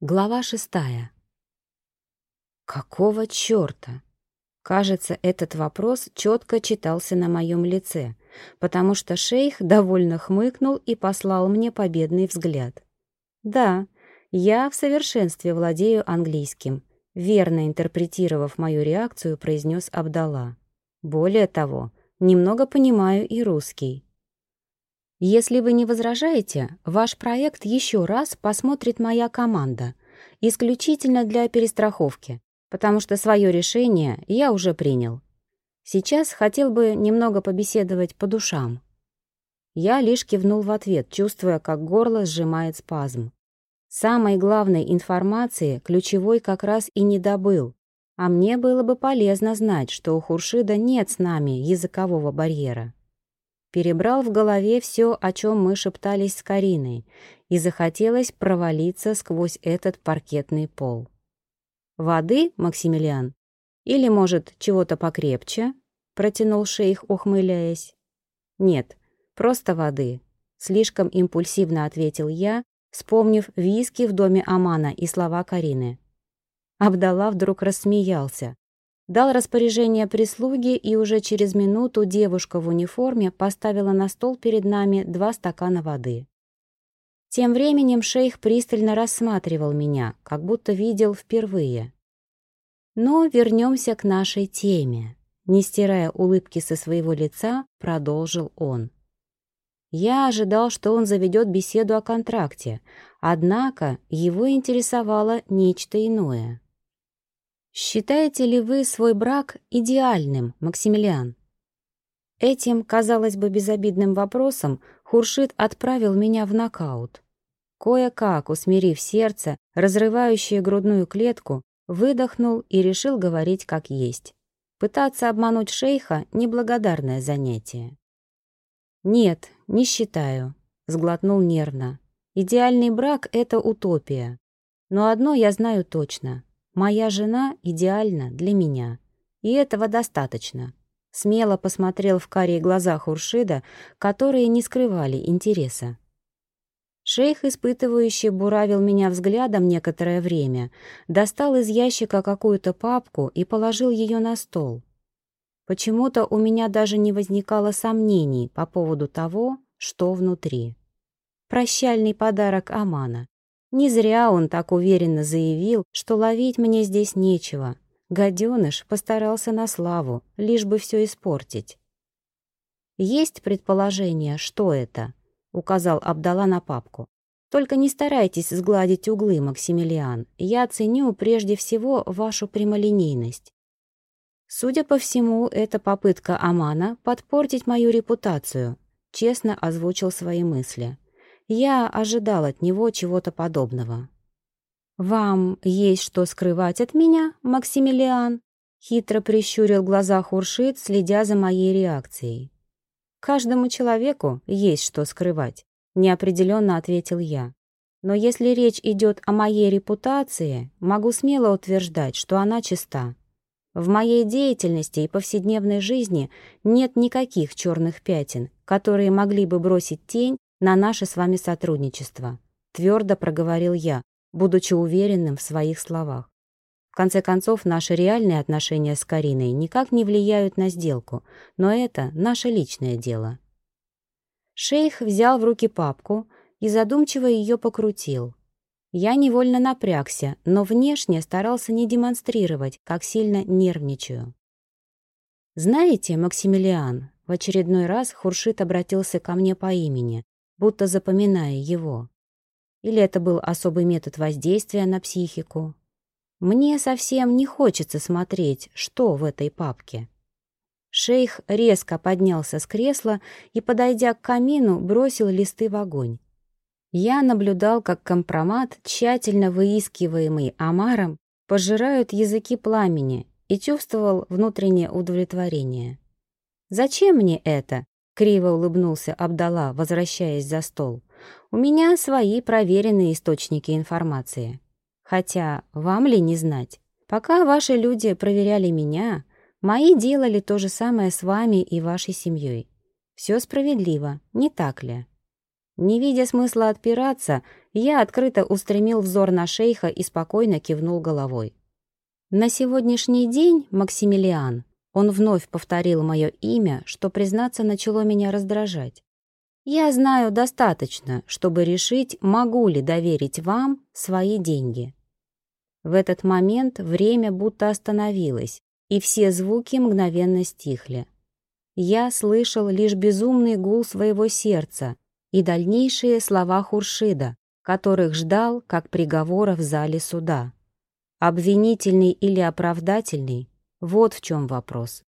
Глава шестая. Какого черта? Кажется, этот вопрос четко читался на моем лице, потому что шейх довольно хмыкнул и послал мне победный взгляд. Да, я в совершенстве владею английским, верно интерпретировав мою реакцию, произнес Абдалла. Более того, немного понимаю и русский. Если вы не возражаете, ваш проект еще раз посмотрит моя команда, исключительно для перестраховки, потому что свое решение я уже принял. Сейчас хотел бы немного побеседовать по душам. Я лишь кивнул в ответ, чувствуя, как горло сжимает спазм. Самой главной информации ключевой как раз и не добыл, а мне было бы полезно знать, что у Хуршида нет с нами языкового барьера перебрал в голове все, о чем мы шептались с Кариной, и захотелось провалиться сквозь этот паркетный пол. «Воды, Максимилиан? Или, может, чего-то покрепче?» — протянул шейх, ухмыляясь. «Нет, просто воды», — слишком импульсивно ответил я, вспомнив виски в доме Амана и слова Карины. Абдалла вдруг рассмеялся, Дал распоряжение прислуги, и уже через минуту девушка в униформе поставила на стол перед нами два стакана воды. Тем временем шейх пристально рассматривал меня, как будто видел впервые. Но вернемся к нашей теме. Не стирая улыбки со своего лица, продолжил он. Я ожидал, что он заведет беседу о контракте, однако его интересовало нечто иное. Считаете ли вы свой брак идеальным, Максимилиан? Этим, казалось бы, безобидным вопросом Хуршит отправил меня в нокаут. Кое-как, усмирив сердце, разрывающее грудную клетку, выдохнул и решил говорить как есть. Пытаться обмануть шейха — неблагодарное занятие. «Нет, не считаю», — сглотнул нервно. «Идеальный брак — это утопия. Но одно я знаю точно. Моя жена идеальна для меня. И этого достаточно. Смело посмотрел в карие глаза Хуршида, которые не скрывали интереса. Шейх, испытывающий, буравил меня взглядом некоторое время, достал из ящика какую-то папку и положил ее на стол. Почему-то у меня даже не возникало сомнений по поводу того, что внутри. Прощальный подарок Амана. Не зря он так уверенно заявил, что ловить мне здесь нечего. Гаденыш постарался на славу, лишь бы все испортить. «Есть предположение, что это?» — указал Абдала на папку. «Только не старайтесь сгладить углы, Максимилиан. Я ценю прежде всего вашу прямолинейность. Судя по всему, это попытка Амана подпортить мою репутацию», — честно озвучил свои мысли. Я ожидал от него чего-то подобного. «Вам есть что скрывать от меня, Максимилиан?» Хитро прищурил глаза Хуршит, следя за моей реакцией. «Каждому человеку есть что скрывать», — неопределенно ответил я. «Но если речь идет о моей репутации, могу смело утверждать, что она чиста. В моей деятельности и повседневной жизни нет никаких черных пятен, которые могли бы бросить тень на наше с вами сотрудничество», — твердо проговорил я, будучи уверенным в своих словах. В конце концов, наши реальные отношения с Кариной никак не влияют на сделку, но это наше личное дело. Шейх взял в руки папку и задумчиво ее покрутил. Я невольно напрягся, но внешне старался не демонстрировать, как сильно нервничаю. «Знаете, Максимилиан», — в очередной раз Хуршит обратился ко мне по имени, будто запоминая его. Или это был особый метод воздействия на психику? Мне совсем не хочется смотреть, что в этой папке. Шейх резко поднялся с кресла и, подойдя к камину, бросил листы в огонь. Я наблюдал, как компромат, тщательно выискиваемый Амаром, пожирают языки пламени и чувствовал внутреннее удовлетворение. «Зачем мне это?» Криво улыбнулся Абдала, возвращаясь за стол. «У меня свои проверенные источники информации. Хотя вам ли не знать? Пока ваши люди проверяли меня, мои делали то же самое с вами и вашей семьей. Все справедливо, не так ли?» Не видя смысла отпираться, я открыто устремил взор на шейха и спокойно кивнул головой. На сегодняшний день, Максимилиан, он вновь повторил мое имя, что, признаться, начало меня раздражать. Я знаю достаточно, чтобы решить, могу ли доверить вам свои деньги. В этот момент время будто остановилось, и все звуки мгновенно стихли. Я слышал лишь безумный гул своего сердца и дальнейшие слова Хуршида, которых ждал как приговора в зале суда. Обвинительный или оправдательный – вот в чем вопрос.